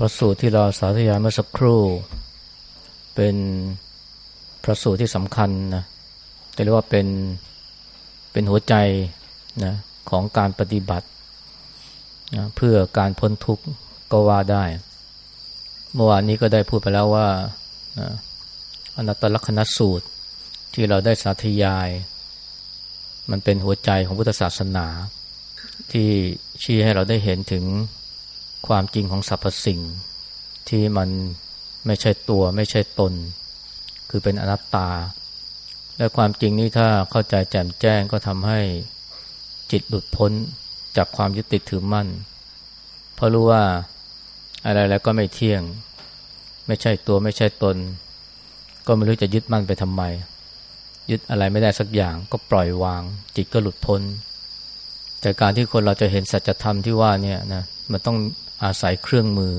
พระสูตรที่เราสาธยายเมื่อสักครู่ เป็นพระสูตรที่สำคัญนะจะเรียกว่าเป็นเป็นหัวใจนะของการปฏิบัตินะเพื่อการพ้นทุกข์ก็ว่าได้ เมื่อวานนี้ก็ได้พูดไปแล้วว่านะอนัตตลกนัสูตรที่เราได้สาธยาย มันเป็นหัวใจของพุทธศาสนา ที่ชี้ให้เราได้เห็นถึง ความจริงของสรรพสิ่ง ที่มันไม่ใช่ตัวไม่ใช่ตน คือเป็นอนัตตา และความจริงนี้ถ้าเข้าใจแจ่มแจ้งก็ทำให้จิตหลุดพ้นจากความยึดติดถือมั่น เพราะรู้ว่าอะไรแล้วก็ไม่เที่ยง ไม่ใช่ตัวไม่ใช่ตน ก็ไม่รู้จะยึดมั่นไปทำไม ยึดอะไรไม่ได้สักอย่างก็ปล่อยวาง จิตก็หลุดพ้น จากการที่คนเราจะเห็นสัจธรรมที่ว่าเนี่ยนะมันต้อง อาศัยเครื่องมือ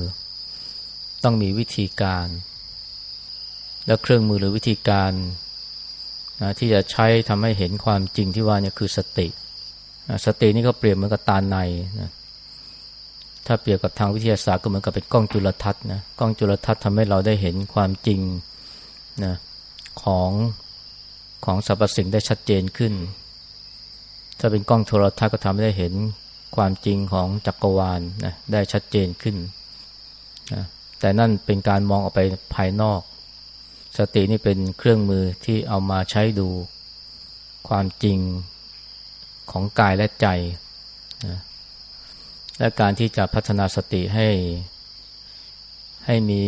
ต้องมีวิธีการ แล้วเครื่องมือหรือวิธีการนะที่จะใช้ทำให้เห็นความจริงที่ว่านี่คือสติสตินี่ก็เปรียบเหมือนกับตาในนะถ้าเปรียบกับทางวิทยาศาสตร์ก็เหมือนกับเป็นกล้องจุลทรรศน์นะกล้องจุลทรรศน์ทำให้เราได้เห็นความจริงนะของของสรรพสิ่งได้ชัดเจนขึ้น ถ้าเป็นกล้องโทรทัศน์ก็ทำให้ได้เห็น ความจริงของจักรวาลนะได้ชัดเจนขึ้นนะแต่นั่นเป็นการมองออกไปภายนอก สตินี่เป็นเครื่องมือที่เอามาใช้ดูความจริงของกายและใจนะและการที่จะพัฒนาสติให้ ให้มี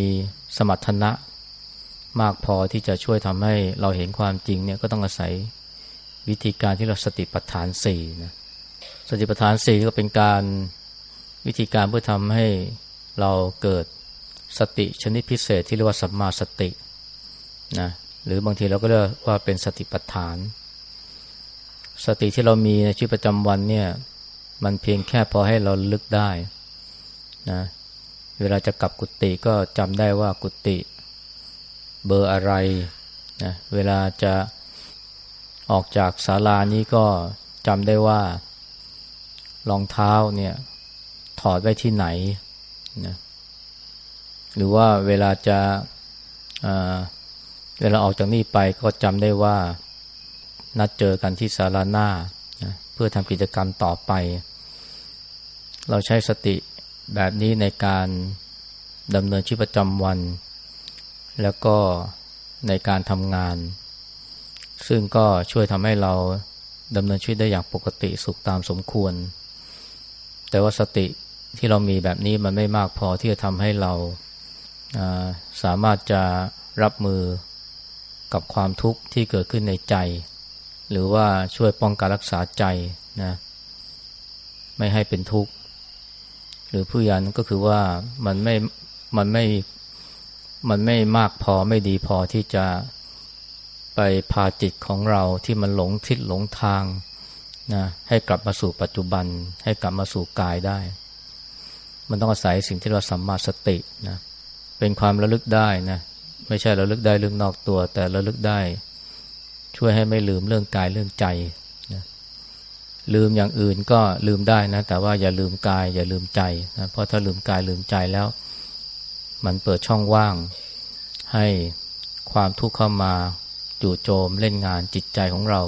สมรรถนะมากพอที่จะช่วยทำให้เราเห็นความจริงเนี่ยก็ต้องอาศัยวิธีการที่เราสติปัฏฐานสี่นะ สติปัฏฐานสี่ก็เป็นการวิธีการเพื่อทำให้เราเกิดสติชนิดพิเศษที่เรียกว่าสัมมาสตินะหรือบางทีเราก็เรียกว่าเป็นสติปัฏฐาน สติที่เรามีในชีวิตประจำวันเนี่ยมันเพียงแค่พอให้เราลึกได้นะเวลาจะกลับกุฏิก็จำได้ว่ากุฏิเบอร์อะไรนะเวลาจะออกจากศาลานี้ก็จำได้ว่า รองเท้าเนี่ยถอดไว้ที่ไหนนะหรือว่าเวลาจะเวลาออกจากนี่ไปก็จำได้ว่านัดเจอกันที่ศาลาหน้านะเพื่อทำกิจกรรมต่อไป เราใช้สติแบบนี้ในการดำเนินชีวิตประจำวัน แล้วก็ในการทำงาน ซึ่งก็ช่วยทำให้เราดำเนินชีวิตได้อย่างปกติสุขตามสมควร แต่ว่าสติที่เรามีแบบนี้มันไม่มากพอที่จะทำให้เราสามารถจะรับมือกับความทุกข์ที่เกิดขึ้นในใจ หรือว่าช่วยป้องกันรักษาใจนะไม่ให้เป็นทุกข์ หรือผู้ยันก็คือว่ามันไม่มันไม่มันไม่มากพอไม่ดีพอที่จะไปพาจิตของเราที่มันหลงทิศหลงทาง นะให้กลับมาสู่ปัจจุบัน ให้กลับมาสู่กายได้ มันต้องอาศัยสิ่งที่เราสัมมาสตินะเป็นความระลึกได้นะไม่ใช่ระลึกได้เรื่องนอกตัว แต่ระลึกได้ ช่วยให้ไม่ลืมเรื่องกายเรื่องใจนะลืมอย่างอื่นก็ลืมได้นะ แต่ว่าอย่าลืมกาย อย่าลืมใจนะเพราะถ้าลืมกายลืมใจแล้ว มันเปิดช่องว่าง ให้ความทุกข์เข้ามาจู่โจมเล่นงานจิตใจของเรา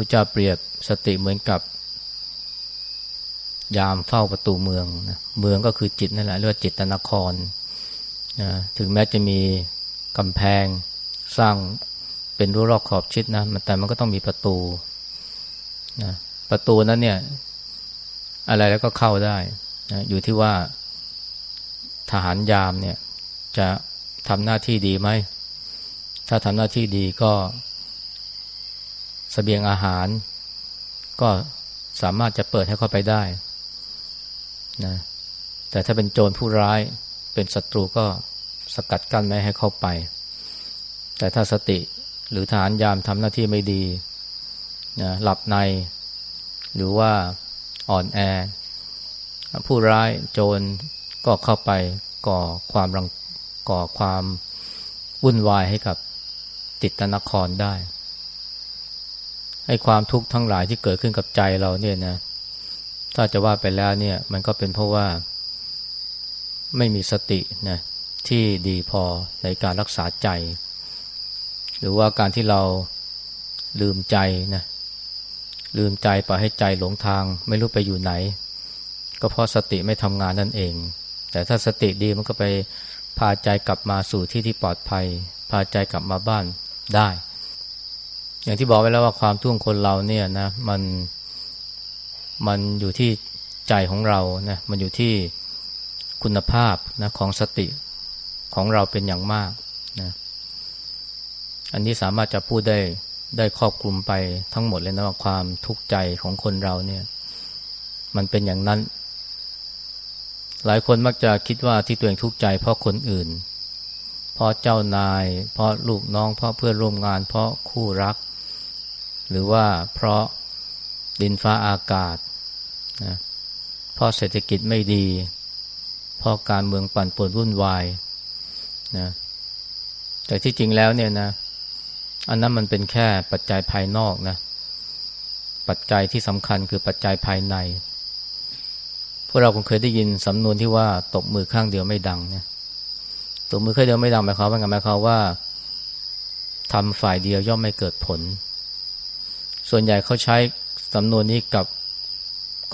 พระเจ้าเปรียบสติเหมือนกับ ยามเฝ้าประตูเมืองนะเมืองก็คือจิตนั่นแหละเรียกว่าจิตนครนะถึงแม้จะมีกำแพงสร้างเป็นรั้วรอบขอบชิดนะแต่มันก็ต้องมีประตูนะประตูนั้นเนี่ย อะไรแล้วก็เข้าได้นะอยู่ที่ว่าทหารยามเนี่ย จะทำหน้าที่ดีไหมถ้าทำหน้าที่ดีก็ สเสบียงอาหาร ก็สามารถจะเปิดให้เข้าไปได้นะแต่ถ้าเป็นโจรผู้ร้ายเป็นศัตรูก็สกัดกั้นไม่ให้เข้าไป แต่ถ้าสติหรือฐานยามทำหน้าที่ไม่ดีนะหลับใน หรือว่าอ่อนแอ ผู้ร้ายโจรก็เข้าไปก่อความรังก่อความวุ่นวายให้กับจิตนครได้ ให้ความทุกข์ทั้งหลายที่เกิดขึ้นกับใจเราเนี่ยนะ ถ้าจะว่าไปแล้วเนี่ย มันก็เป็นเพราะว่า ไม่มีสตินะที่ดีพอในการรักษาใจ หรือว่าการที่เราลืมใจนะลืมใจปล่อยให้ใจหลงทาง ไม่รู้ไปอยู่ไหน ก็เพราะสติไม่ทำงานนั่นเอง แต่ถ้าสติดีมันก็ไปพาใจกลับมาสู่ที่ที่ปลอดภัย พาใจกลับมาบ้านได้ อย่างที่บอกไว้แล้วว่าความทุกข์คนเราเนี่ยนะมันมันอยู่ที่ใจของเรานะมันอยู่ที่คุณภาพนะของสติของเราเป็นอย่างมากนะอันนี้สามารถจะพูดได้ได้ครอบคลุมไปทั้งหมดเลยนะว่าความทุกข์ใจของคนเราเนี่ย มันเป็นอย่างนั้น หลายคนมักจะคิดว่าที่ตัวเองทุกข์ใจเพราะคนอื่น เพราะเจ้านาย เพราะลูกน้อง เพราะเพื่อนร่วมงาน เพราะคู่รัก หรือว่าเพราะดินฟ้าอากาศนะเพราะเศรษฐกิจไม่ดี เพราะการเมืองปั่นป่วนวุ่นวายนะแต่ที่จริงแล้วเนี่ยนะ อันนั้นมันเป็นแค่ปัจจัยภายนอกนะ ปัจจัยที่สำคัญคือปัจจัยภายใน พวกเราคงเคยได้ยินสำนวนที่ว่าตบมือข้างเดียวไม่ดังเนี่ยตบมือข้างเดียวไม่ดังหมายความว่าไงหมายความว่าทำฝ่ายเดียวย่อมไม่เกิดผล ส่วนใหญ่เขาใช้สำนวนนี้กับ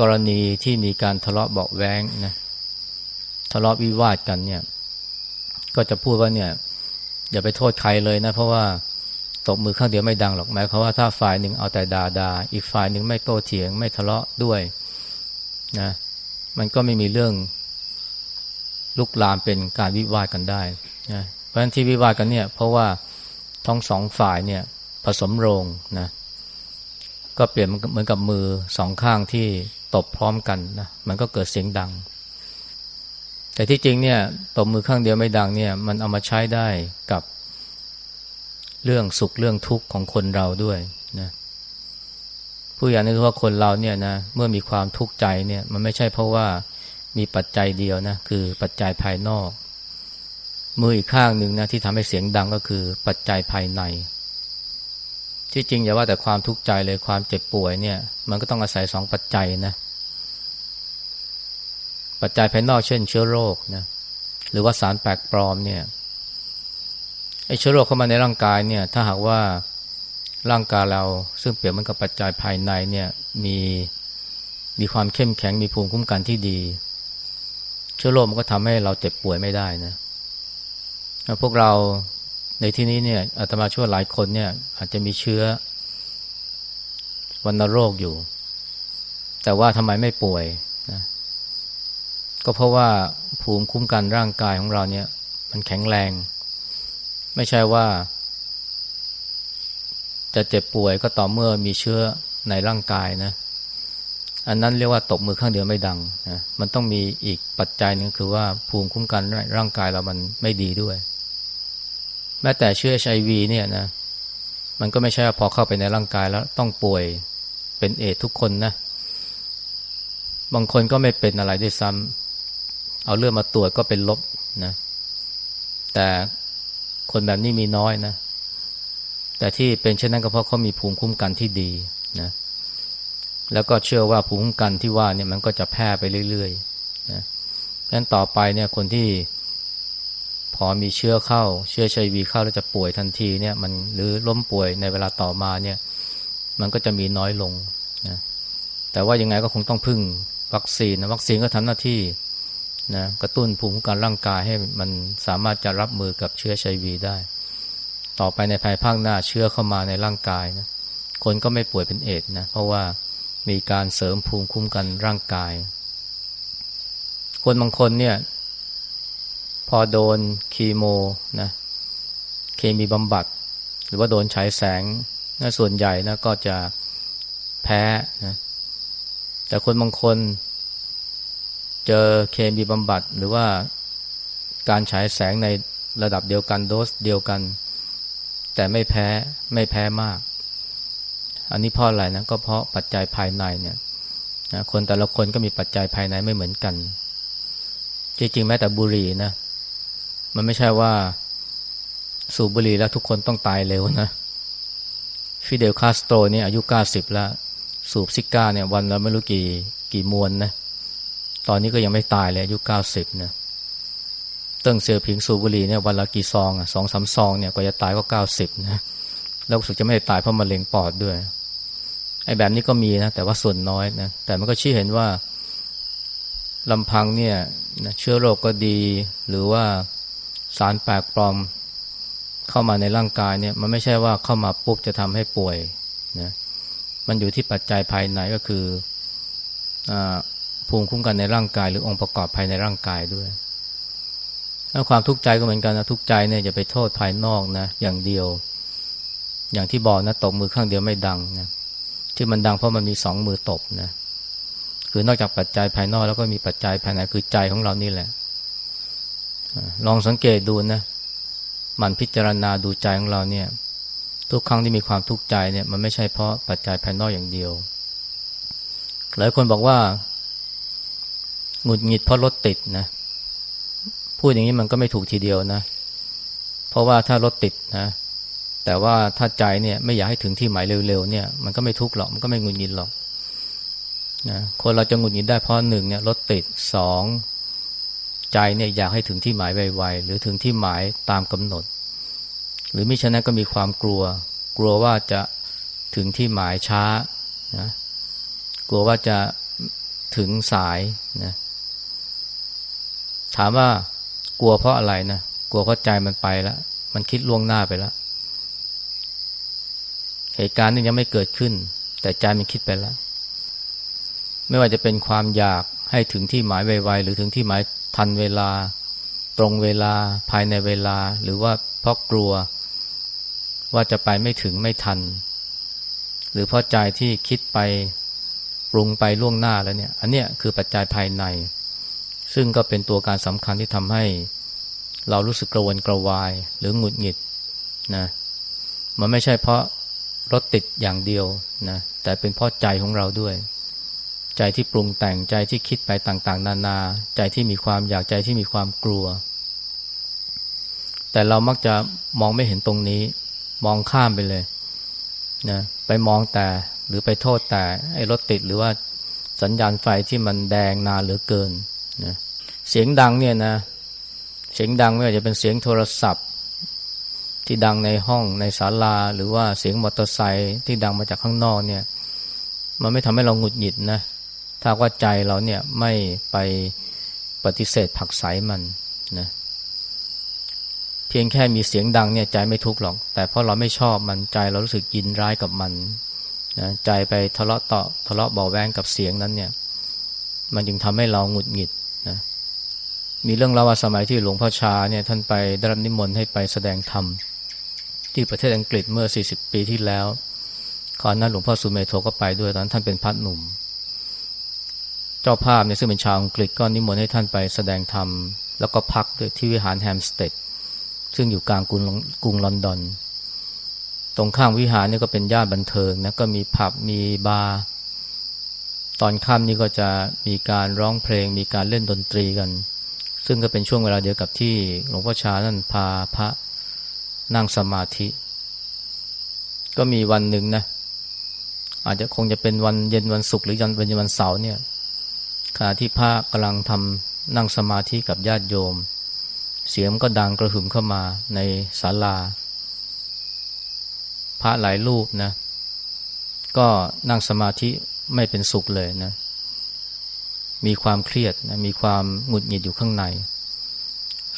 กรณีที่มีการทะเลาะเบาแวงนะทะเลาะวิวาทกันเนี่ย ก็จะพูดว่าเนี่ย อย่าไปโทษใครเลยนะ เพราะว่าตบมือข้างเดียวไม่ดังหรอกหมายความว่าถ้าฝ่ายหนึ่งเอาแต่ด่าดาอีกฝ่ายหนึ่งไม่โต้เถียง ไม่ทะเลาะด้วยนะมันก็ไม่มีเรื่องลุกลามเป็นการวิวาทกันได้นะเพราะฉะนั้นที่วิวาทกันเนี่ย เพราะว่าทั้งสองฝ่ายเนี่ย ผสมโรงนะ ก็เปลี่ยนเหมือนกับมือสองข้างที่ตบพร้อมกันนะมันก็เกิดเสียงดัง แต่ที่จริงเนี่ยตบมือข้างเดียวไม่ดังเนี่ย มันเอามาใช้ได้กับเรื่องสุขเรื่องทุกข์ของคนเราด้วยนะผู้อย่างนึกว่าคนเราเนี่ยนะเมื่อมีความทุกข์ใจเนี่ย มันไม่ใช่เพราะว่ามีปัจจัยเดียวนะคือปัจจัยภายนอก มืออีกข้างหนึ่งนะที่ทำให้เสียงดังก็คือปัจจัยภายใน ที่จริงอย่าว่าแต่ความทุกข์ใจเลยความเจ็บป่วยเนี่ย มันก็ต้องอาศัยสองปัจจัยนะ ปัจจัยภายนอกเช่น เชื้อโรคนะหรือว่าสารแปลกปลอมเนี่ยไอ้เชื้อโรคเข้ามาในร่างกายเนี่ย ถ้าหากว่าร่างกายเราซึ่งเปรียบเหมือนกับปัจจัยภายในเนี่ยมีมีความเข้มแข็งมีภูมิคุ้มกันที่ดี เชื้อโรคมันก็ทำให้เราเจ็บป่วยไม่ได้นะพวกเรา ในที่นี้เนี่ยอาตมาช่วยหลายคนเนี่ย อาจจะมีเชื้อวัณโรคอยู่ แต่ว่าทำไมไม่ป่วยนะก็เพราะว่าภูมิคุ้มกันร่างกายของเราเนี่ย มันแข็งแรง ไม่ใช่ว่า จะเจ็บป่วยก็ต่อเมื่อมีเชื้อในร่างกายนะ อันนั้นเรียกว่าตบมือข้างเดียวไม่ดังนะมันต้องมีอีกปัจจัยนึงคือว่าภูมิคุ้มกันร่างกายเรามันไม่ดีด้วย แม้แต่เชื้อไอวีเนี่ยนะมันก็ไม่ใช่พอเข้าไปในร่างกายแล้วต้องป่วยเป็นเอทุกคนนะ บางคนก็ไม่เป็นอะไรด้วยซ้ำเอาเลือดมาตรวจก็เป็นลบนะ แต่คนแบบนี้มีน้อยนะ แต่ที่เป็นเช่นนั้นก็เพราะเขามีภูมิคุ้มกันที่ดีนะแล้วก็เชื่อว่าภูมิคุ้มกันที่ว่าเนี่ยมันก็จะแพร่ไปเรื่อยๆนะเพราะฉะนั้นต่อไปเนี่ยคนที่ พอมีเชื้อเข้า เชื้อชัยวีเข้าแล้วจะป่วยทันทีเนี่ยมันหรือล้มป่วยในเวลาต่อมาเนี่ย มันก็จะมีน้อยลงนะแต่ว่ายังไงก็คงต้องพึ่งวัคซีนนะวัคซีนก็ทำหน้าที่นะกระตุ้นภูมิคุ้มกันร่างกายให้มันสามารถจะรับมือกับเชื้อไชวีได้ ต่อไปในภายภาคหน้าเชื้อเข้ามาในร่างกายนะคนก็ไม่ป่วยเป็นเอดนะเพราะว่ามีการเสริมภูมิคุ้มกันร่างกาย คนบางคนเนี่ย พอโดนคีโมนะเคมีบำบัด หรือว่าโดนฉายแสงนะส่วนใหญ่นะก็จะแพ้นะแต่คนบางคน เจอเคมีบำบัด หรือว่าการฉายแสงในระดับเดียวกันโดสเดียวกัน แต่ไม่แพ้ไม่แพ้มาก อันนี้เพราะอะไรนะก็เพราะปัจจัยภายในเนี่ยคนแต่ละคนก็มีปัจจัยภายในไม่เหมือนกัน จริงๆ แม้แต่บุหรี่นะ มันไม่ใช่ว่าสูบบุหรี่แล้วทุกคนต้องตายเร็วนะฟิเดลคาสโตรนี่อายุเก้าสิบแล้ว สูบซิการ์เนี่ยวันละไม่รู้กี่กี่มวนนะตอนนี้ก็ยังไม่ตายเลยอายุเก้าสิบนะเติ้งเสี่ยวผิงสูบบุหรี่เนี่ยวันละกี่ซองอะสองสามซองเนี่ยกว่าจะตายก็เก้าสิบนะแล้วสุดจะไม่ได้ตายเพราะมะเร็งปอดด้วยไอ้แบบนี้ก็มีนะแต่ว่าส่วนน้อยนะแต่มันก็ชี้เห็นว่าลำพังเนี่ยเชื้อโรคก็ดีหรือว่า สารแปลกปลอมเข้ามาในร่างกายเนี่ยมันไม่ใช่ว่าเข้ามาปุ๊บจะทำให้ป่วยนะมันอยู่ที่ปัจจัยภายในก็คืออภูมิคุ้มกันในร่างกาย หรือองค์ประกอบภายในร่างกายด้วยแล้วความทุกข์ใจก็เหมือนกันนะทุกข์ใจเนี่ยจะไปโทษภายนอกนะอย่างเดียว อย่างที่บอกนะตบมือข้างเดียวไม่ดังนะที่มันดังเพราะมันมีสองมือตบนะคือนอกจากปัจจัยภายนอกแล้วก็มีปัจจัยภายในคือใจของเรานี่แหละ ลองสังเกตดูนะมันพิจารณาดูใจของเราเนี่ย ทุกครั้งที่มีความทุกข์ใจเนี่ยมันไม่ใช่เพราะปัจจัยภายนอกอย่างเดียว หลายคนบอกว่าหงุดหงิดเพราะรถติดนะ พูดอย่างนี้มันก็ไม่ถูกทีเดียวนะ เพราะว่าถ้ารถติดนะ แต่ว่าถ้าใจเนี่ยไม่อยากให้ถึงที่หมายเร็วๆเนี่ย มันก็ไม่ทุกข์หรอกมันก็ไม่หงุดหงิดหรอกนะคนเราจะหงุดหงิดได้เพราะหนึ่งเนี่ยรถติดสอง ใจเนี่ยอยากให้ถึงที่หมายไวๆหรือถึงที่หมายตามกำหนด หรือมิฉะนั้นก็มีความกลัว กลัวว่าจะถึงที่หมายช้านะกลัวว่าจะถึงสายนะถามว่ากลัวเพราะอะไรนะกลัวเพราะใจมันไปแล้วมันคิดล่วงหน้าไปแล้วเหตุการณ์นี้ยังไม่เกิดขึ้น แต่ใจมันคิดไปแล้ว ไม่ว่าจะเป็นความอยากให้ถึงที่หมายไวๆหรือถึงที่หมาย ทันเวลา ตรงเวลาภายในเวลา หรือว่าเพราะกลัว ว่าจะไปไม่ถึงไม่ทัน หรือเพราะใจที่คิดไปปรุงไปล่วงหน้าแล้วเนี่ย อันเนี้ยคือปัจจัยภายใน ซึ่งก็เป็นตัวการสำคัญที่ทำให้ เรารู้สึกกระวนกระวาย หรือหงุดหงิดนะมันไม่ใช่เพราะรถติดอย่างเดียวนะแต่เป็นเพราะใจของเราด้วย ใจที่ปรุงแต่งใจที่คิดไปต่างๆ นานา ใจที่มีความอยากใจที่มีความกลัว แต่เรามักจะมองไม่เห็นตรงนี้ มองข้ามไปเลยนะไปมองแต่หรือไปโทษแต่ไอ้รถติดหรือว่าสัญญาณไฟที่มันแดงนานเหลือเกินนะเสียงดังเนี่ยนะ เสียงดังไม่ว่าจะเป็นเสียงโทรศัพท์ ที่ดังในห้องในศาลา หรือว่าเสียงมอเตอร์ไซค์ที่ดังมาจากข้างนอกเนี่ย มันไม่ทำให้เราหงุดหงิดนะ ถ้าว่าใจเราเนี่ยไม่ไปปฏิเสธผักใสมันนะเพียงแค่มีเสียงดังเนี่ยใจไม่ทุกข์หรอก แต่เพราะเราไม่ชอบมันใจเรารู้สึกยินร้ายกับมันนะใจไปทะเลาะต่อทะเลาะเบาแวงกับเสียงนั้นเนี่ย มันจึงทำให้เราหงุดหงิดนะมีเรื่องเล่าว่าสมัยที่หลวงพ่อชาเนี่ยท่านไปได้รับนิมนต์ให้ไปแสดงธรรมที่ประเทศอังกฤษเมื่อ 40 ปีที่แล้วคราวนั้นหลวงพ่อสุเมโธก็ไปด้วยตอนนั้นท่านเป็นพระหนุ่ม เจ้าภาพเนี่ยซึ่งเป็นชาวอังกฤษก็นิมนต์ให้ท่านไปแสดงธรรม แล้วก็พักที่วิหาร Hampstead ซึ่งอยู่กลางกรุงกรุงลอนดอน ตรงข้างวิหารนี่ก็เป็นย่านบันเทิงนะก็มีผับมีบาร์ตอนค่ำนี่ก็จะมีการร้องเพลง มีการเล่นดนตรีกัน ซึ่งก็เป็นช่วงเวลาเดียวกับที่หลวงพ่อชานั่นพาพระนั่งสมาธิ ก็มีวันหนึ่งนะอาจจะคงจะเป็นวันเย็นวันศุกร์หรือยันเป็นวันเสาร์เนี่ย ขณะที่พระกำลังทำนั่งสมาธิกับญาติโยม เสียงก็ดังกระหึ่มเข้ามาในศาลา พระหลายรูปนะ ก็นั่งสมาธิไม่เป็นสุขเลยนะ มีความเครียดนะมีความหงุดหงิดอยู่ข้างใน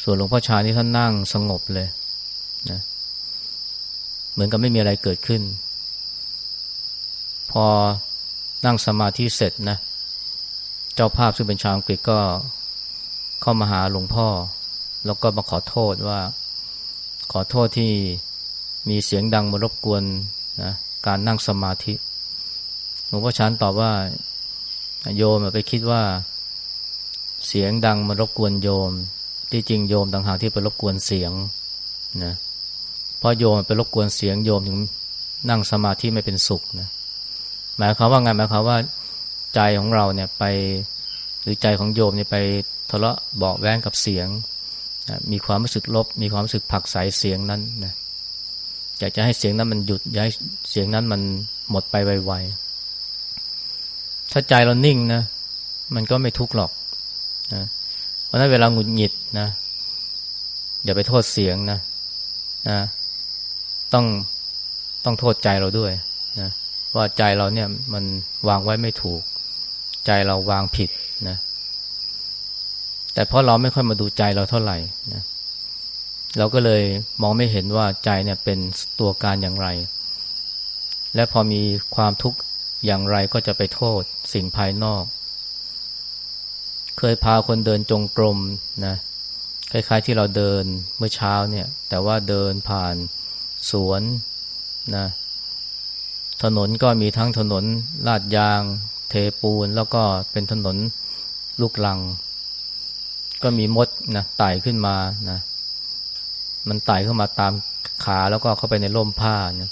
ส่วนหลวงพ่อชานี่ท่านนั่งสงบเลยนะเหมือนกับไม่มีอะไรเกิดขึ้น พอนั่งสมาธิเสร็จนะเจ้าภาพซึ่งเป็นชาวอังกฤษก็เข้ามาหาหลวงพ่อ แล้วก็มาขอโทษว่า ขอโทษที่มีเสียงดังมารบกวนนะการนั่งสมาธิหลวงพ่อชันตอบว่า โยมไปคิดว่า เสียงดังมารบกวนโยม ที่จริงโยมต่างหากที่ไปรบกวนเสียงนะเพราะโยมไปรบกวนเสียงโยมถึงนั่งสมาธิไม่เป็นสุขนะหมายความว่าไงหมายความว่า ใจของเราเนี่ยไปหรือใจของโยมเนี่ยไปทะเลาะเบาแว้งกับเสียง มีความรู้สึกลบ มีความรู้สึกผักใสเสียงนั้นนะอยากจะให้เสียงนั้นมันหยุดอยากให้เสียงนั้นมันหมดไปไวๆถ้าใจเรานิ่งนะมันก็ไม่ทุกข์หรอกนะเพราะนั้นเวลาหงุดหงิดนะ อย่าไปโทษเสียงนะนะต้องต้องโทษใจเราด้วยนะว่าใจเราเนี่ยมันวางไว้ไม่ถูก ใจเราวางผิดนะ แต่เพราะเราไม่ค่อยมาดูใจเราเท่าไหร่นะเราก็เลยมองไม่เห็นว่าใจเนี่ยเป็นตัวการอย่างไร และพอมีความทุกข์อย่างไรก็จะไปโทษสิ่งภายนอก เคยพาคนเดินจงกรมนะคล้ายๆที่เราเดินเมื่อเช้าเนี่ย แต่ว่าเดินผ่านสวนนะถนนก็มีทั้งถนนลาดยาง เทปูนแล้วก็เป็นถนนลูกลัง ก็มีมดนะไต่ขึ้นมานะมันไต่เข้ามาตามขาแล้วก็เข้าไปในร่มผ้านะ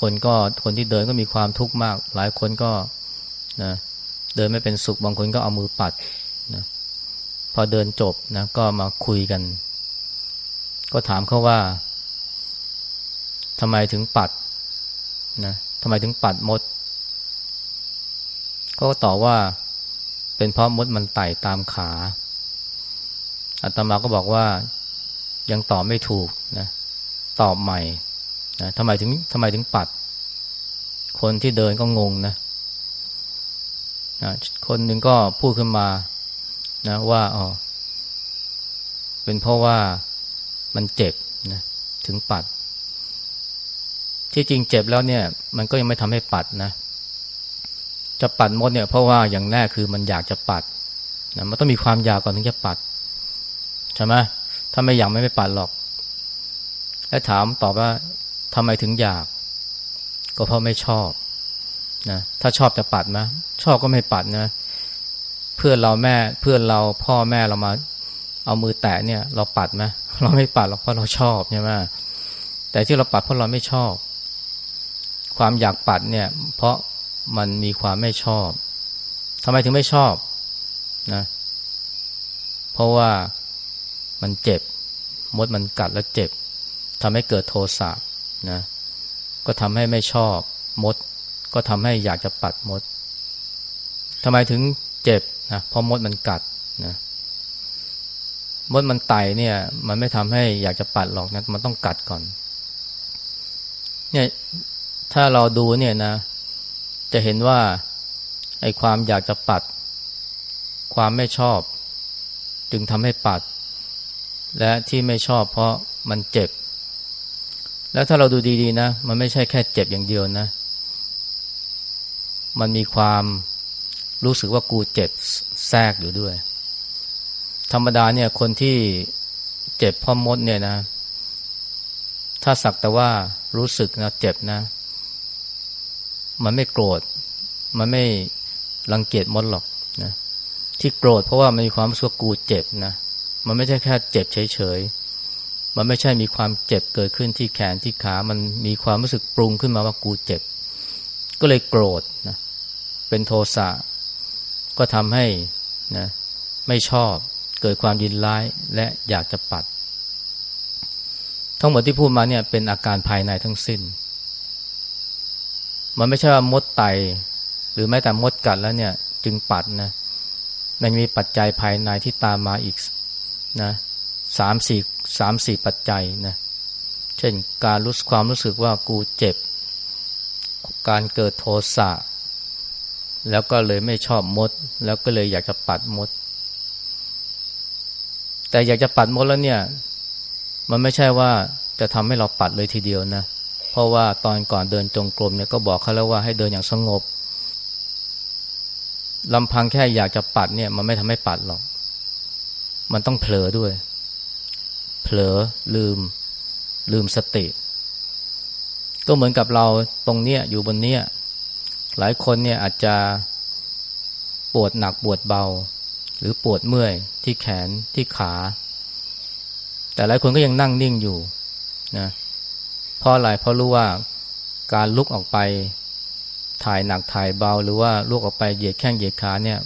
คนก็คนที่เดินก็มีความทุกข์มาก หลายคนก็นะเดินไม่เป็นสุขบางคนก็เอามือปัดนะพอเดินจบนะก็มาคุยกัน ก็ถามเขาว่าทำไมถึงปัดนะทำไมถึงปัดมด ก็ตอบว่าเป็นเพราะมดมันไต่ตามขาอาตมาก็บอกว่ายังตอบไม่ถูกนะตอบใหม่นะทำไมถึงทำไมถึงปัด คนที่เดินก็งงนะนะคนหนึ่งก็พูดขึ้นมานะว่าอ๋อเป็นเพราะว่ามันเจ็บนะถึงปัด ที่จริงเจ็บแล้วเนี่ย มันก็ยังไม่ทำให้ปัดนะ จะปัดมดเนี่ยเพราะว่าอย่างแรกคือมันอยากจะปัดนะมันต้องมีความอยากก่อนถึงจะปัดใช่ไหมถ้าไม่อยากไม่ไปปัดหรอก แล้วถามตอบว่าทำไมถึงอยาก ก็เพราะไม่ชอบนะถ้าชอบจะปัดไหมชอบก็ไม่ปัดนะ เพื่อนเราแม่เพื่อนเราพ่อแม่เรามา เอามือแตะเนี่ย เราปัดไหมเราไม่ปัดหรอกเพราะเราชอบใช่ไหมแต่ที่เราปัดเพราะเราไม่ชอบ ความอยากปัดเนี่ย เพราะ มันมีความไม่ชอบทำไมถึงไม่ชอบนะเพราะว่ามันเจ็บ มดมันกัดแล้วเจ็บทำให้เกิดโทสะนะก็ทำให้ไม่ชอบมด ก็ทำให้อยากจะปัดมดทำไมถึงเจ็บนะเพราะมดมันกัดนะมดมันไต่เนี่ย มันไม่ทำให้อยากจะปัดหรอกนะมันต้องกัดก่อนเนี่ยถ้าเราดูเนี่ยนะ จะเห็นว่าไอ้ความอยากจะปัด ความไม่ชอบ จึงทำให้ปัด และที่ไม่ชอบเพราะมันเจ็บ แล้วถ้าเราดูดีๆนะ มันไม่ใช่แค่เจ็บอย่างเดียวนะ มันมีความรู้สึกว่ากูเจ็บแทรกอยู่ด้วย ธรรมดาเนี่ยคนที่เจ็บเพราะมดเนี่ยนะ ถ้าสักแต่ว่ารู้สึกนะเจ็บนะ มันไม่โกรธ มันไม่รังเกียจมดหรอกนะที่โกรธเพราะว่ามันมีความรู้สึกกูเจ็บนะมันไม่ใช่แค่เจ็บเฉยๆมันไม่ใช่มีความเจ็บเกิดขึ้นที่แขนที่ขา มันมีความรู้สึกปรุงขึ้นมาว่ากูเจ็บ ก็เลยโกรธนะเป็นโทสะก็ทำให้นะไม่ชอบเกิดความยินร้ายและอยากจะปัด ทั้งหมดที่พูดมาเนี่ยเป็นอาการภายในทั้งสิ้น มันไม่ใช่ว่ามดไต หรือแม้แต่มดกัดแล้วเนี่ย จึงปัดนะมันมีปัจจัยภายในที่ตามมาอีกนะสามสี่สามสี่ปัจจัยนะเช่นการรู้ความรู้สึกว่ากูเจ็บ การเกิดโทสะแล้วก็เลยไม่ชอบมด แล้วก็เลยอยากจะปัดมด แต่อยากจะปัดมดแล้วเนี่ย มันไม่ใช่ว่าจะทำให้เราปัดเลยทีเดียวนะ เพราะว่าตอนก่อนเดินจงกรมเนี่ยก็บอกเขาแล้วว่าให้เดินอย่างสงบลำพังแค่อยากจะปัดเนี่ย มันไม่ทำให้ปัดหรอก มันต้องเผลอด้วย เผลอลืม ลืมสติ ก็เหมือนกับเราตรงเนี้ยอยู่บนเนี้ยหลายคนเนี่ยอาจจะปวดหนักปวดเบา หรือปวดเมื่อยที่แขนที่ขา แต่หลายคนก็ยังนั่งนิ่งอยู่นะ เพราะอะไรเพราะรู้ว่าการลุกออกไปถ่ายหนักถ่ายเบา หรือว่าลุกออกไปเหยียดแข้งเหยียดขาเนี่ย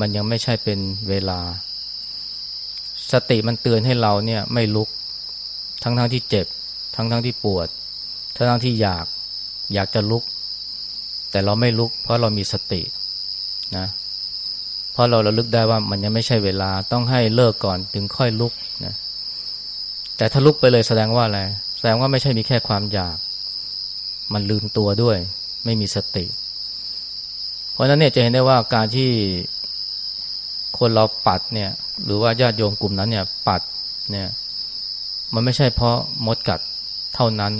มันยังไม่ใช่เป็นเวลา สติมันเตือนให้เราเนี่ยไม่ลุกทั้งทั้งที่เจ็บ ทั้งทั้งที่ปวด ทั้งทั้งที่อยากอยากจะลุก แต่เราไม่ลุก เพราะเรามีสตินะเพราะเราเราลึกได้ว่ามันยังไม่ใช่เวลาต้องให้เลิกก่อนถึงค่อยลุกนะแต่ถ้าลุกไปเลยแสดงว่าอะไร แสดงว่าไม่ใช่มีแค่ความอยาก มันลืมตัวด้วย ไม่มีสติ เพราะนั้นเนี่ยจะเห็นได้ว่าการที่คนเราปัดเนี่ย หรือว่าญาติโยมกลุ่มนั้นเนี่ย ปัดเนี่ย มันไม่ใช่เพราะมดกัดเท่านั้น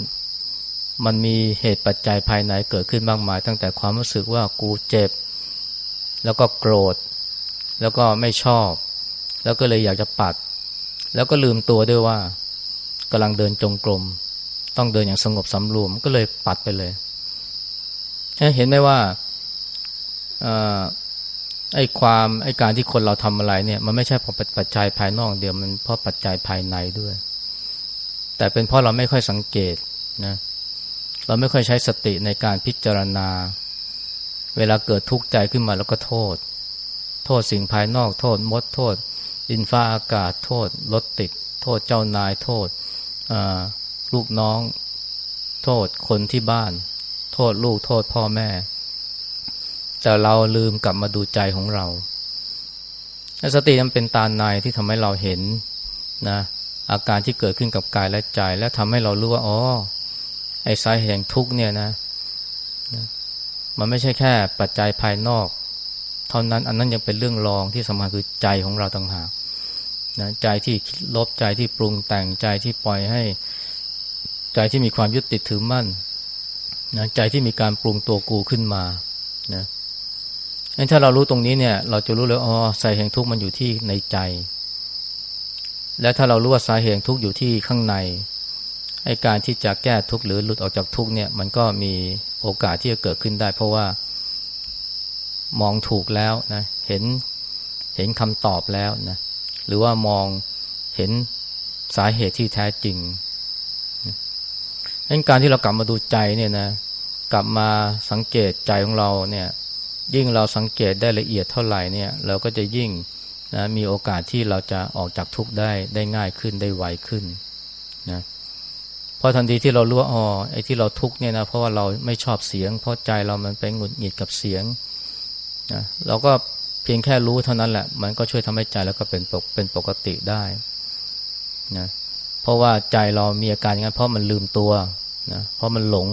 มันมีเหตุปัจจัยภายในเกิดขึ้นมากมาย ตั้งแต่ความรู้สึกว่ากูเจ็บ แล้วก็โกรธ แล้วก็ไม่ชอบ แล้วก็เลยอยากจะปัด แล้วก็ลืมตัวด้วยว่า กำลังเดินจงกรมต้องเดินอย่างสงบสำรวมก็เลยปัดไปเลย เห็นไหมว่าไอ้ความไอ้การที่คนเราทำอะไรเนี่ย มันไม่ใช่เพราะปัจจัยภายนอกเดียวมันเพราะปัจจัยภายในด้วย แต่เป็นเพราะเราไม่ค่อยสังเกตนะเราไม่ค่อยใช้สติในการพิจารณา เวลาเกิดทุกข์ใจขึ้นมาแล้วก็โทษ โทษสิ่งภายนอก โทษมดโทษดินฟ้าอากาศ โทษรถติด โทษเจ้านายโทษ ลูกน้อง โทษคนที่บ้าน โทษลูกโทษพ่อแม่ แต่เราลืมกลับมาดูใจของเรา สตินั้นเป็นตาในที่ทำให้เราเห็นนะอาการที่เกิดขึ้นกับกายและใจ และทำให้เรารู้ว่าอ๋อไอ้สาเหตุแห่งทุกเนี่ยนะนะมันไม่ใช่แค่ปัจจัยภายนอก เท่านั้นอันนั้นยังเป็นเรื่องรองที่สำคัญคือใจของเราต่างหาก นะใจที่ลบใจที่ปรุงแต่งใจที่ปล่อยให้ ใจที่มีความยึดติดถือมั่นนะใจที่มีการปรุงตัวกูขึ้นมานะงั้นถ้าเรารู้ตรงนี้เนี่ย เราจะรู้เลยอ๋อสาเหตุทุกข์มันอยู่ที่ในใจ และถ้าเรารู้ว่าสาเหตุทุกข์อยู่ที่ข้างในไอการที่จะแก้ทุกข์หรือหลุดออกจากทุกข์เนี่ย มันก็มีโอกาสที่จะเกิดขึ้นได้ เพราะว่า มองถูกแล้วนะ เห็นเห็นคำตอบแล้วนะ หรือว่ามองเห็นสาเหตุที่แท้จริงดังการที่เรากลับมาดูใจเนี่ยนะ กลับมาสังเกตใจของเราเนี่ย ยิ่งเราสังเกตได้ละเอียดเท่าไหร่เนี่ย เราก็จะยิ่งนะมีโอกาสที่เราจะออกจากทุกข์ได้ได้ง่ายขึ้นได้ไวขึ้นนะเพราะทันทีที่เรารู้ว่าอ๋อไอ้ที่เราทุกข์เนี่ยนะเพราะว่าเราไม่ชอบเสียง เพราะใจเรามันไปหงุดหงิดกับเสียงนะเราก็ พียงแค่รู้เท่านั้นแหละ มันก็ช่วยทำให้ใจแล้วก็เป็นปกเป็นปกติได้นะเพราะว่าใจเรามีอาการอย่างนั้นเพราะมันลืมตัวนะเพราะมันหลง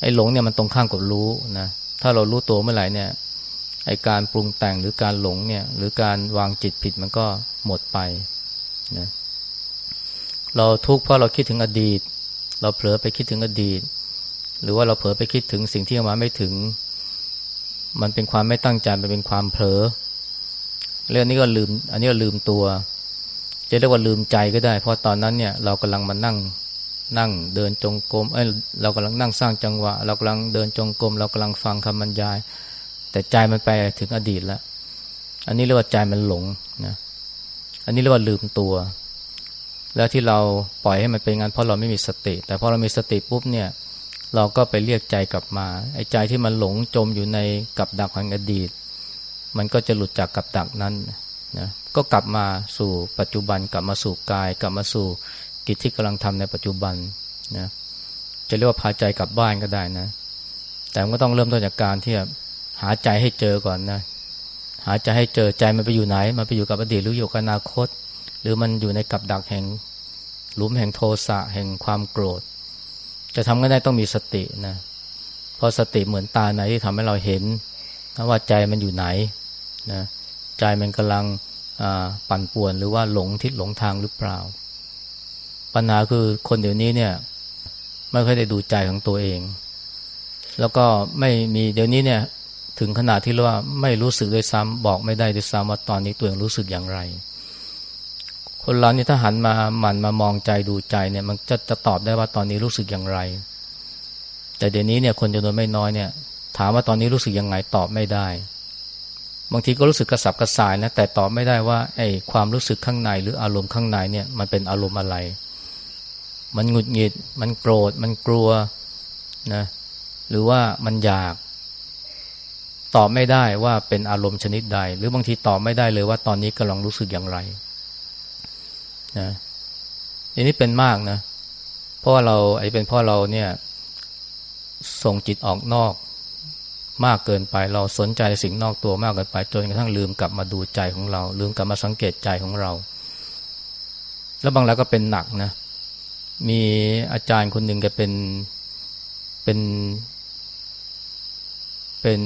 ไอ้หลงเนี่ยมันตรงข้ามกับรู้นะถ้าเรารู้ตัวเมื่อไหร่เนี่ยไอ้การปรุงแต่งหรือการหลงเนี่ย หรือการวางจิตผิดมันก็หมดไปนะเราทุกข์เพราะเราคิดถึงอดีต เราเผลอไปคิดถึงอดีต หรือว่าเราเผลอไปคิดถึงสิ่งที่ยังมาไม่ถึง มันเป็นความไม่ตั้งใจมันเป็นความเผลอเรื่องนี้ก็ลืม อันนี้ก็ลืมตัว จะเรียกว่าลืมใจก็ได้ เพราะตอนนั้นเนี่ยเรากำลังมานั่งนั่งเดินจงกรมเอ้ยเรากำลังนั่งสร้างจังหวะ เรากำลังเดินจงกรมเรากำลังฟังคำบรรยาย แต่ใจมันไปถึงอดีตแล้ว อันนี้เรียกว่าใจมันหลงนะอันนี้เรียกว่าลืมตัว แล้วที่เราปล่อยให้มันเป็นงานเพราะเราไม่มีสติ แต่พอเรามีสติปุ๊บเนี่ย เราก็ไปเรียกใจกลับมาไอ้ใจที่มันหลงจมอยู่ในกับดักแห่งอดีต มันก็จะหลุดจากกับดักนั้นนะก็กลับมาสู่ปัจจุบันกลับมาสู่กาย กลับมาสู่กิจที่กำลังทำในปัจจุบันนะจะเรียกว่าพาใจกลับบ้านก็ได้นะ แต่ก็ต้องเริ่มต้นจากการที่หาใจให้เจอก่อนนะ หาใจให้เจอใจมันไปอยู่ไหน มันไปอยู่กับอดีตหรืออยู่กับอนาคต หรือมันอยู่ในกับดักแห่งหลุมแห่งโทสะแห่งความโกรธ จะทำก็ได้ต้องมีสตินะเพราะสติเหมือนตาไหนที่ทำให้เราเห็นว่าใจมันอยู่ไหนนะใจมันกำลังปั่นป่วนหรือว่าหลงทิศหลงทางหรือเปล่า ปัญหาคือคนเดี๋ยวนี้เนี่ยไม่ค่อยได้ดูใจของตัวเอง แล้วก็ไม่มีเดี๋ยวนี้เนี่ยถึงขนาดที่ว่าไม่รู้สึกด้วยซ้ำบอกไม่ได้ด้วยซ้ำว่าตอนนี้ตัวเองรู้สึกอย่างไร คนเราเนี่ยถ้าหันมาหมั่นมามองใจดูใจเนี่ย มันจะจะตอบได้ว่าตอนนี้รู้สึกอย่างไร แต่เดี๋ยวนี้เนี่ยคนจำนวนไม่น้อยเนี่ย ถามว่าตอนนี้รู้สึกยังไงตอบไม่ได้ บางทีก็รู้สึกกระสับกระส่ายนะแต่ตอบไม่ได้ว่าไอ้ความรู้สึกข้างในหรืออารมณ์ข้างในเนี่ย มันเป็นอารมณ์อะไร มันหงุดหงิด มันโกรธ มันกลัวนะ หรือว่ามันอยาก ตอบไม่ได้ว่าเป็นอารมณ์ชนิดใด หรือบางทีตอบไม่ได้เลยว่าตอนนี้กำลังรู้สึกอย่างไร นะอันนี้เป็นมากนะเพราะเราไอ้เป็นเพราะเราเนี่ยส่งจิตออกนอกมากเกินไปเราสนใจสิ่งนอกตัวมากเกินไปจนกระทั่งลืมกลับมาดูใจของเรา ลืมกลับมาสังเกตใจของเรา แล้วบางแล้วก็เป็นหนักนะ มีอาจารย์คนหนึ่งแกเป็นเป็นเป็น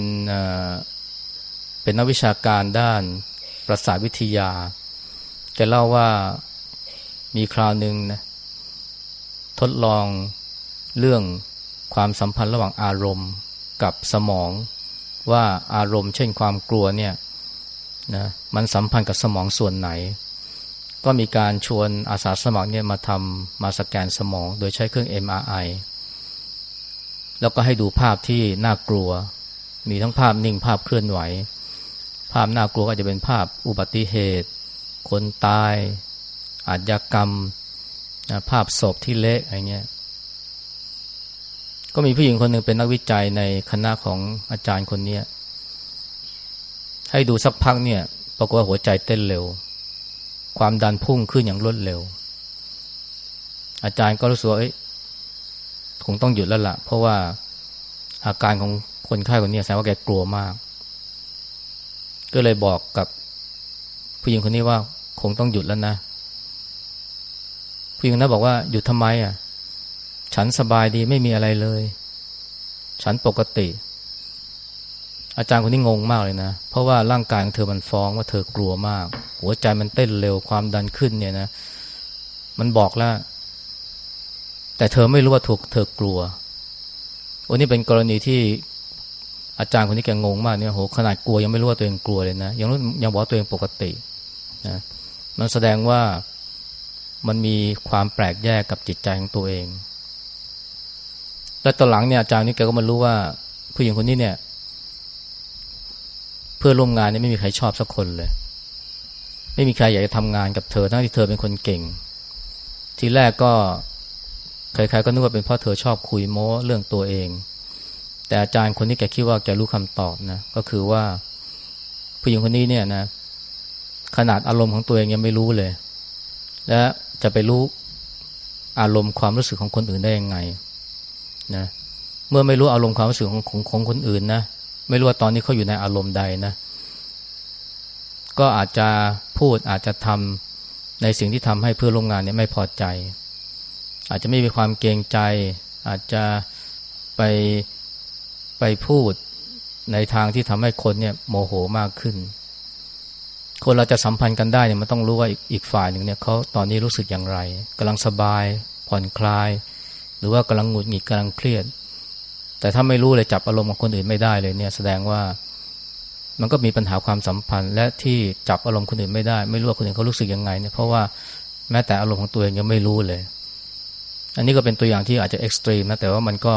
เป็นนักวิชาการด้านประสาทวิทยาแกเล่าว่า มีคราวหนึ่งนะทดลองเรื่องความสัมพันธ์ระหว่างอารมณ์กับสมอง ว่าอารมณ์เช่นความกลัวเนี่ยนะมันสัมพันธ์กับสมองส่วนไหน ก็มีการชวนอาสาสมัครเนี่ยมาทำมาสแกนสมอง โดยใช้เครื่อง MRI แล้วก็ให้ดูภาพที่น่ากลัว มีทั้งภาพนิ่งภาพเคลื่อนไหว ภาพน่ากลัวก็จะเป็นภาพอุบัติเหตุ คนตาย อาชญากรรมภาพศพที่เละอะไรเงี้ย ก็มีผู้หญิงคนหนึ่งเป็นนักวิจัยในคณะของอาจารย์คนนี้ให้ดูสักพักเนี่ยปรากฏว่าหัวใจเต้นเร็ว ความดันพุ่งขึ้นอย่างรวดเร็ว อาจารย์ก็รู้สึกว่าคงต้องหยุดแล้วละ่ะ เพราะว่าอาการของคนไข้คนนี้แสดงว่าแกกลัวมาก ก็เลยบอกกับผู้หญิงคนนี้ว่าคงต้องหยุดแล้วนะ ผู้หญิงนั้นบอกว่าหยุดทำไมอะ ฉันสบายดีไม่มีอะไรเลย ฉันปกติ อาจารย์คนนี้งงมากเลยนะ เพราะว่าร่างกายของเธอมันฟ้องว่าเธอกลัวมาก หัวใจมันเต้นเร็วความดันขึ้นเนี่ยนะ มันบอกแล้ว แต่เธอไม่รู้ว่าถูกเธอกลัววันนี้เป็นกรณีที่อาจารย์คนนี้แกงงมากเนี่ยโหขนาดกลัวยังไม่รู้ว่าตัวเองกลัวเลยนะยังรู้ยังบอกตัวเองปกตินะมันแสดงว่า มันมีความแปลกแยกกับจิตใจของตัวเอง แล้วตอนหลังเนี่ยอาจารย์นี่แกก็มารู้ว่า ผู้หญิงคนนี้เนี่ย เพื่อร่วมงานเนี่ยไม่มีใครชอบสักคนเลย ไม่มีใครอยากจะทำงานกับเธอทั้งที่เธอเป็นคนเก่ง ทีแรกก็ใครๆก็นึกว่าเป็นเพราะเธอชอบคุยโม้เรื่องตัวเอง แต่อาจารย์คนนี้แกคิดว่าแกรู้คำตอบนะก็คือว่าผู้หญิงคนนี้เนี่ยนะขนาดอารมณ์ของตัวเองยังไม่รู้เลย และ จะไปรู้อารมณ์ความรู้สึกของคนอื่นได้ยังไงนะเมื่อไม่รู้อารมณ์ความรู้สึกของของของคนอื่นนะไม่รู้ว่าตอนนี้เขาอยู่ในอารมณ์ใดนะ ก็อาจจะพูดอาจจะทำในสิ่งที่ทำให้เพื่อนร่วมงานเนี่ยไม่พอใจ อาจจะไม่มีความเกรงใจ อาจจะไปไปพูดในทางที่ทำให้คนเนี่ยโมโหมากขึ้น คนเราจะสัมพันธ์กันได้เนี่ยมันต้องรู้ว่าอีกฝ่ายหนึ่งเนี่ยเขาตอนนี้รู้สึกอย่างไรกำลังสบาย ผ่อนคลาย หรือว่ากำลังหงุดหงิดกำลังเครียด แต่ถ้าไม่รู้เลยจับอารมณ์ของคนอื่นไม่ได้เลยเนี่ยแสดงว่ามันก็มีปัญหาความสัมพันธ์ และที่จับอารมณ์คนอื่นไม่ได้ ไม่รู้ว่าคนอื่นเขารู้สึกยังไงเนี่ยเพราะว่าแม้แต่อารมณ์ของตัวเองยังไม่รู้เลย อันนี้ก็เป็นตัวอย่างที่อาจจะ extreme นะแต่ว่ามันก็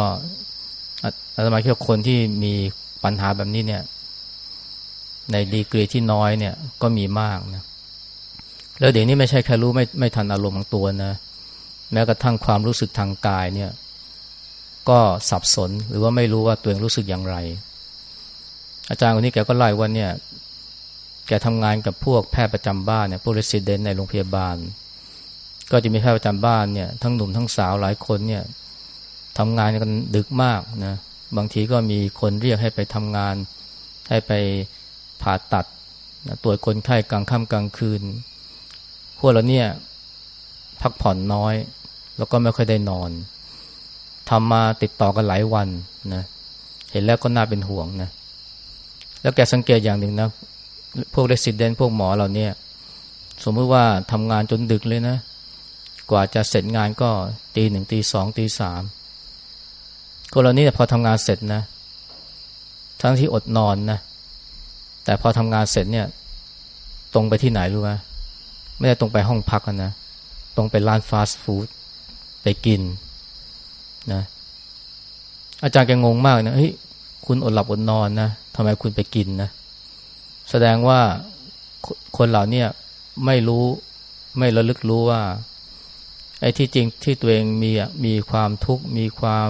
อาตมาคิดว่าคนที่มีปัญหาแบบนี้เนี่ย ในดีกรีที่น้อยเนี่ยก็มีมากนะแล้วเดี๋ยวนี้ไม่ใช่แค่รู้ไม่ไม่ทันอารมณ์ของตัวนะแม้กระทั่งความรู้สึกทางกายเนี่ยก็สับสนหรือว่าไม่รู้ว่าตัวเองรู้สึกอย่างไร อาจารย์คนนี้แกก็ไล่ว่าเนี่ยแกทำงานกับพวกแพทย์ประจำบ้านเนี่ยพวก resident ในโรงพยาบาล ก็จะมีแพทย์ประจำบ้านเนี่ยทั้งหนุ่มทั้งสาวหลายคนเนี่ยทำงานกันดึกมากนะบางทีก็มีคนเรียกให้ไปทำงานให้ไป ผ่าตัดนะตรวจคนไข้กลางค่ำกลางคืน พวกเราเนี่ยพักผ่อนน้อย แล้วก็ไม่ค่อยได้นอนทำมาติดต่อกันหลายวันนะเห็นแล้วก็น่าเป็นห่วงนะแล้วแกสังเกตอย่างหนึ่งนะ พวกเรสซิเดนพวกหมอเราเนี่ย สมมติว่าทำงานจนดึกเลยนะ กว่าจะเสร็จงานก็ตีหนึ่งตีสองตีสามคนเรานี่พอทำงานเสร็จนะ ทั้งที่อดนอนนะ แต่พอทำงานเสร็จเนี่ย ตรงไปที่ไหนรู้ไหมไม่ได้ตรงไปห้องพักนะต้องไปร้านฟาสต์ฟู้ดไปกินนะ อาจารย์แกงงมากนะเฮ้ยคุณอดหลับอดนอนนะทำไมคุณไปกินนะ แสดงว่าคนเหล่านี้ไม่รู้ไม่ระลึกรู้ว่าไอ้ที่จริงที่ตัวเองมีมีความทุกข์มีความ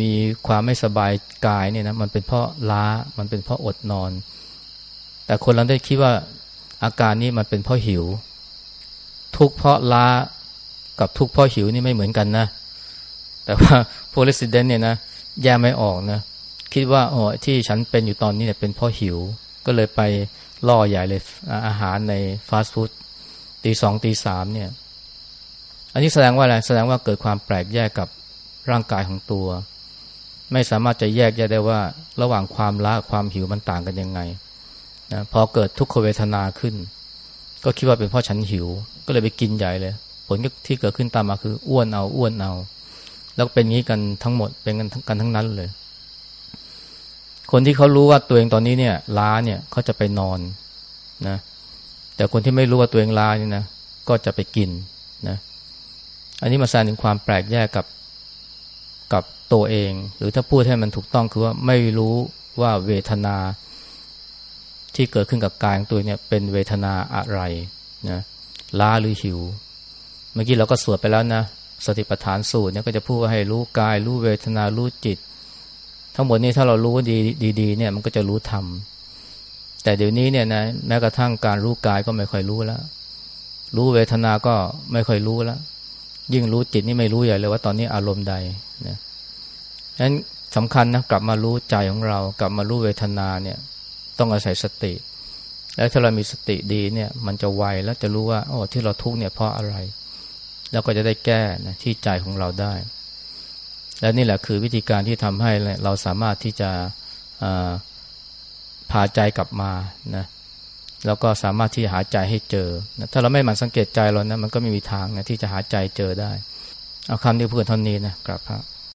มีความไม่สบายกายเนี่ยนะมันเป็นเพราะล้ามันเป็นเพราะอดนอน แต่คนเราได้คิดว่าอาการนี้มันเป็นเพราะหิว ทุกเพราะล้ากับทุกเพราะหิวนี่ไม่เหมือนกันนะ แต่ว่าพวกเรสซิเดนเนี่ยนะแยกไม่ออกนะ คิดว่าอ๋อที่ฉันเป็นอยู่ตอนนี้เนี่ยเป็นเพราะหิว ก็เลยไปล่อใหญ่เลยอาหารในฟาสต์ฟู้ดตีสองตีสามเนี่ย อันนี้แสดงว่าอะไรแสดงว่าเกิดความแปลกแยกกับร่างกายของตัว ไม่สามารถจะแยกแยะได้ว่า ระหว่างความล้าความหิวมันต่างกันยังไง นะพอเกิดทุกขเวทนาขึ้น ก็คิดว่าเป็นเพราะฉันหิว ก็เลยไปกินใหญ่เลย ผลที่เกิดขึ้นตามมาคืออ้วนเอาอ้วนเอา แล้วเป็นงี้กันทั้งหมดเป็นกันกันทั้งนั้นเลย คนที่เขารู้ว่าตัวเองตอนนี้เนี่ยล้าเนี่ยเขาจะไปนอนนะแต่คนที่ไม่รู้ว่าตัวเองล้านี่นะก็จะไปกินนะอันนี้มาแสดงถึงความแปลกแยกกับกับตัวเอง หรือถ้าพูดให้มันถูกต้องคือว่าไม่รู้ว่าเวทนา ที่เกิดขึ้นกับกายของตัวเนี่ยเป็นเวทนาอะไรนะล้าหรือหิว เมื่อกี้เราก็สวดไปแล้วนะสติปัฏฐานสูตรเนี่ยก็จะพูดว่าให้รู้กาย รู้เวทนารู้จิต ทั้งหมดนี้ถ้าเรารู้ดีดีเนี่ยมันก็จะรู้ธรรมแต่เดี๋ยวนี้เนี่ยนะแม้กระทั่งการรู้กายก็ไม่ค่อยรู้แล้ว รู้เวทนาก็ไม่ค่อยรู้แล้ว ยิ่งรู้จิตนี่ไม่รู้ใหญ่เลยว่าตอนนี้อารมณ์ใดนะฉะนั้นสำคัญนะกลับมารู้ใจของเรา กลับมารู้เวทนาเนี่ย ต้องอาศัยสติ แล้วถ้าเรามีสติดีเนี่ย มันจะไวแล้วจะรู้ว่าโอ้ที่เราทุกเนี่ยเพราะอะไร แล้วก็จะได้แก้นะที่ใจของเราได้ และนี่แหละคือวิธีการที่ทำให้เราสามารถที่จะพาใจกลับมานะแล้วก็สามารถที่หาใจให้เจอนะถ้าเราไม่หมั่นสังเกตใจเรานะมันก็ไม่มีทางนะที่จะหาใจเจอได้ เอาคำนี้พูดเท่านี้นะกลับพระ